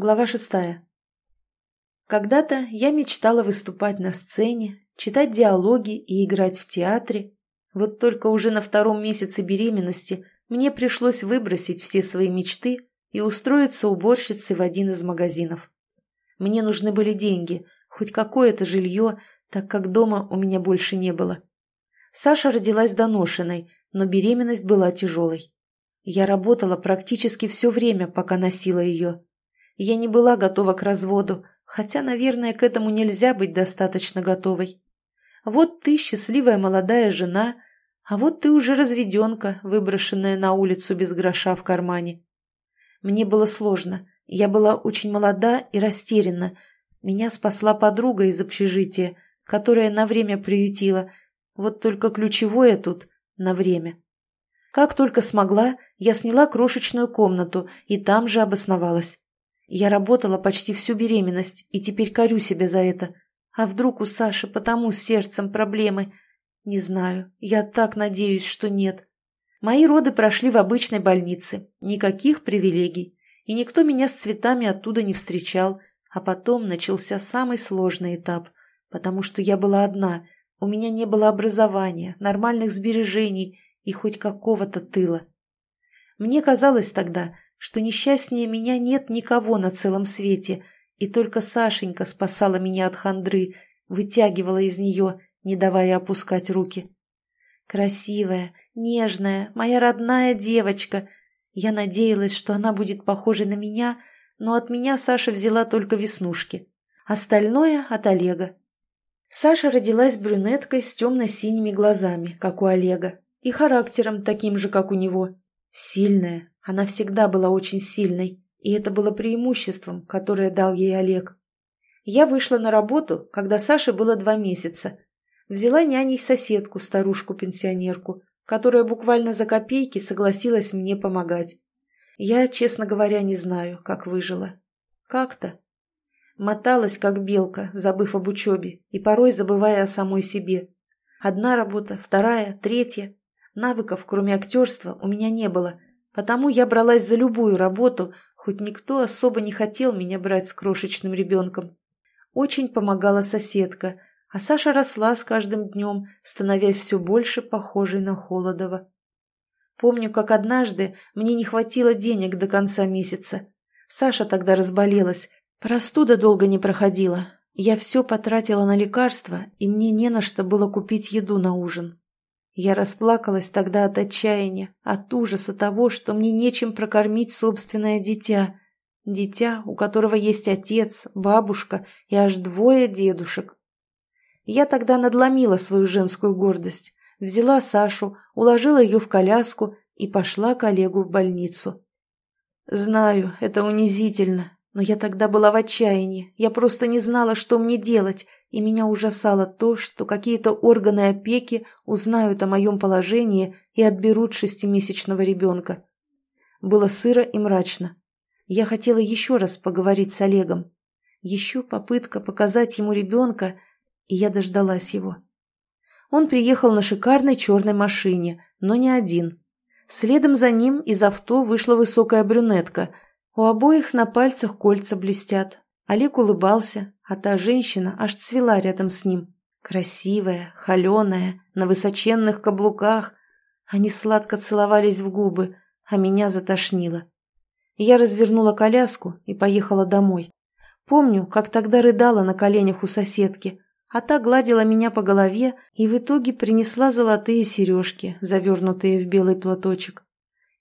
Глава шестая. Когда-то я мечтала выступать на сцене, читать диалоги и играть в театре. Вот только уже на втором месяце беременности мне пришлось выбросить все свои мечты и устроиться уборщицей в один из магазинов. Мне нужны были деньги, хоть какое-то жилье, так как дома у меня больше не было. Саша родилась доношенной, но беременность была тяжелой. Я работала практически все время, пока носила ее. Я не была готова к разводу, хотя, наверное, к этому нельзя быть достаточно готовой. Вот ты счастливая молодая жена, а вот ты уже разведенка, выброшенная на улицу без гроша в кармане. Мне было сложно, я была очень молода и растеряна. Меня спасла подруга из общежития, которая на время приютила. Вот только ключевое тут — на время. Как только смогла, я сняла крошечную комнату и там же обосновалась. Я работала почти всю беременность и теперь корю себя за это. А вдруг у Саши потому с сердцем проблемы? Не знаю, я так надеюсь, что нет. Мои роды прошли в обычной больнице, никаких привилегий. И никто меня с цветами оттуда не встречал. А потом начался самый сложный этап, потому что я была одна, у меня не было образования, нормальных сбережений и хоть какого-то тыла. Мне казалось тогда, что несчастнее меня нет никого на целом свете, и только Сашенька спасала меня от хандры, вытягивала из нее, не давая опускать руки. Красивая, нежная, моя родная девочка. Я надеялась, что она будет похожа на меня, но от меня Саша взяла только веснушки. Остальное от Олега. Саша родилась брюнеткой с темно-синими глазами, как у Олега, и характером таким же, как у него. Сильная, она всегда была очень сильной, и это было преимуществом, которое дал ей Олег. Я вышла на работу, когда Саше было два месяца. Взяла няней соседку, старушку-пенсионерку, которая буквально за копейки согласилась мне помогать. Я, честно говоря, не знаю, как выжила. Как-то. Моталась, как белка, забыв об учебе, и порой забывая о самой себе. Одна работа, вторая, третья. Навыков, кроме актерства, у меня не было, потому я бралась за любую работу, хоть никто особо не хотел меня брать с крошечным ребенком. Очень помогала соседка, а Саша росла с каждым днем, становясь все больше похожей на Холодова. Помню, как однажды мне не хватило денег до конца месяца. Саша тогда разболелась, простуда долго не проходила. Я все потратила на лекарства, и мне не на что было купить еду на ужин. Я расплакалась тогда от отчаяния, от ужаса того, что мне нечем прокормить собственное дитя. Дитя, у которого есть отец, бабушка и аж двое дедушек. Я тогда надломила свою женскую гордость, взяла Сашу, уложила ее в коляску и пошла к Олегу в больницу. Знаю, это унизительно, но я тогда была в отчаянии, я просто не знала, что мне делать, и меня ужасало то, что какие-то органы опеки узнают о моем положении и отберут шестимесячного ребенка. Было сыро и мрачно. Я хотела еще раз поговорить с Олегом. Еще попытка показать ему ребенка, и я дождалась его. Он приехал на шикарной черной машине, но не один. Следом за ним из авто вышла высокая брюнетка. У обоих на пальцах кольца блестят. Олег улыбался, а та женщина аж цвела рядом с ним. Красивая, холеная, на высоченных каблуках. Они сладко целовались в губы, а меня затошнило. Я развернула коляску и поехала домой. Помню, как тогда рыдала на коленях у соседки, а та гладила меня по голове и в итоге принесла золотые сережки, завернутые в белый платочек.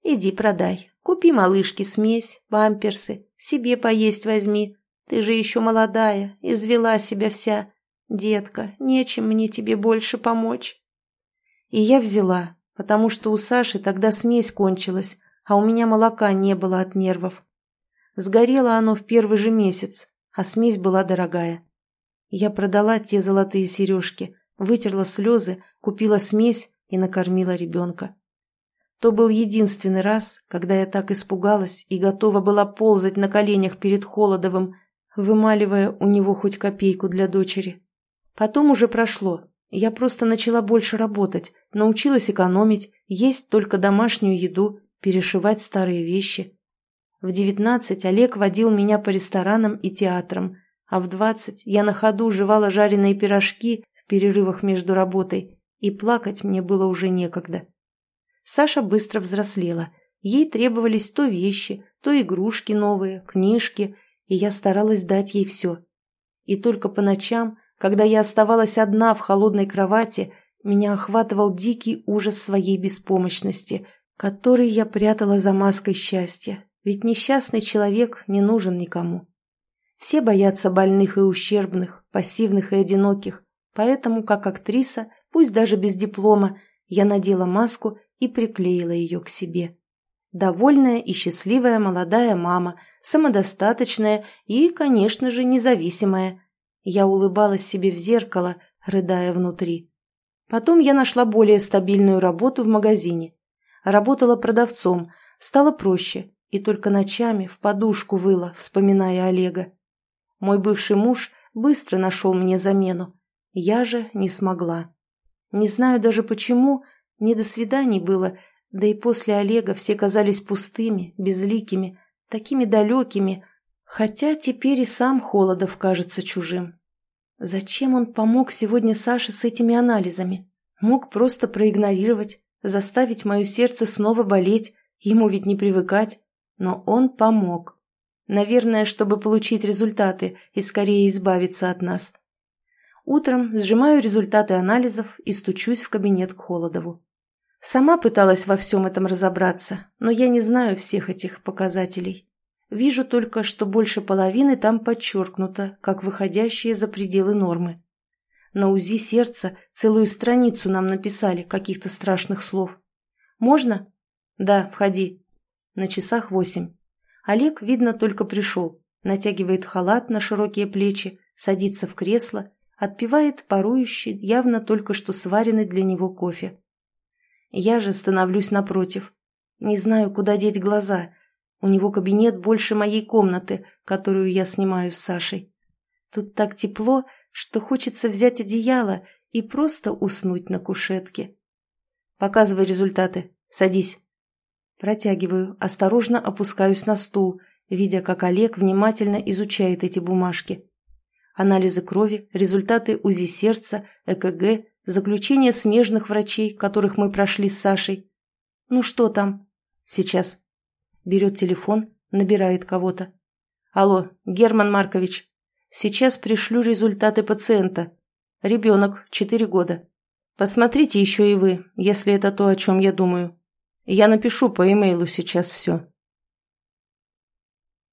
«Иди продай, купи малышке смесь, памперсы, себе поесть возьми, ты же еще молодая, извела себя вся. Детка, нечем мне тебе больше помочь. И я взяла, потому что у Саши тогда смесь кончилась, а у меня молока не было от нервов. Сгорело оно в первый же месяц, а смесь была дорогая. Я продала те золотые сережки, вытерла слезы, купила смесь и накормила ребенка. То был единственный раз, когда я так испугалась и готова была ползать на коленях перед Холодовым, вымаливая у него хоть копейку для дочери. Потом уже прошло. Я просто начала больше работать, научилась экономить, есть только домашнюю еду, перешивать старые вещи. В девятнадцать Олег водил меня по ресторанам и театрам, а в двадцать я на ходу жевала жареные пирожки в перерывах между работой, и плакать мне было уже некогда. Саша быстро взрослела. Ей требовались то вещи, то игрушки новые, книжки, и я старалась дать ей все. И только по ночам, когда я оставалась одна в холодной кровати, меня охватывал дикий ужас своей беспомощности, который я прятала за маской счастья, ведь несчастный человек не нужен никому. Все боятся больных и ущербных, пассивных и одиноких, поэтому, как актриса, пусть даже без диплома, я надела маску и приклеила ее к себе. Довольная и счастливая молодая мама, самодостаточная и, конечно же, независимая. Я улыбалась себе в зеркало, рыдая внутри. Потом я нашла более стабильную работу в магазине. Работала продавцом, стало проще, и только ночами в подушку выла, вспоминая Олега. Мой бывший муж быстро нашел мне замену. Я же не смогла. Не знаю даже почему, не до свиданий было, да и после Олега все казались пустыми, безликими, такими далекими, хотя теперь и сам Холодов кажется чужим. Зачем он помог сегодня Саше с этими анализами? Мог просто проигнорировать, заставить мое сердце снова болеть, ему ведь не привыкать. Но он помог. Наверное, чтобы получить результаты и скорее избавиться от нас. Утром сжимаю результаты анализов и стучусь в кабинет к Холодову. Сама пыталась во всем этом разобраться, но я не знаю всех этих показателей. Вижу только, что больше половины там подчеркнуто, как выходящие за пределы нормы. На УЗИ сердца целую страницу нам написали каких-то страшных слов. «Можно?» «Да, входи». На часах восемь. Олег, видно, только пришел. Натягивает халат на широкие плечи, садится в кресло, отпивает парующий, явно только что сваренный для него кофе. Я же становлюсь напротив. Не знаю, куда деть глаза. У него кабинет больше моей комнаты, которую я снимаю с Сашей. Тут так тепло, что хочется взять одеяло и просто уснуть на кушетке. Показывай результаты. Садись. Протягиваю, осторожно опускаюсь на стул, видя, как Олег внимательно изучает эти бумажки. Анализы крови, результаты УЗИ сердца, ЭКГ, заключение смежных врачей, которых мы прошли с Сашей. Ну что там? Сейчас. Берет телефон, набирает кого-то. Алло, Герман Маркович. Сейчас пришлю результаты пациента. Ребенок, 4 года. Посмотрите еще и вы, если это то, о чем я думаю. Я напишу по имейлу сейчас все.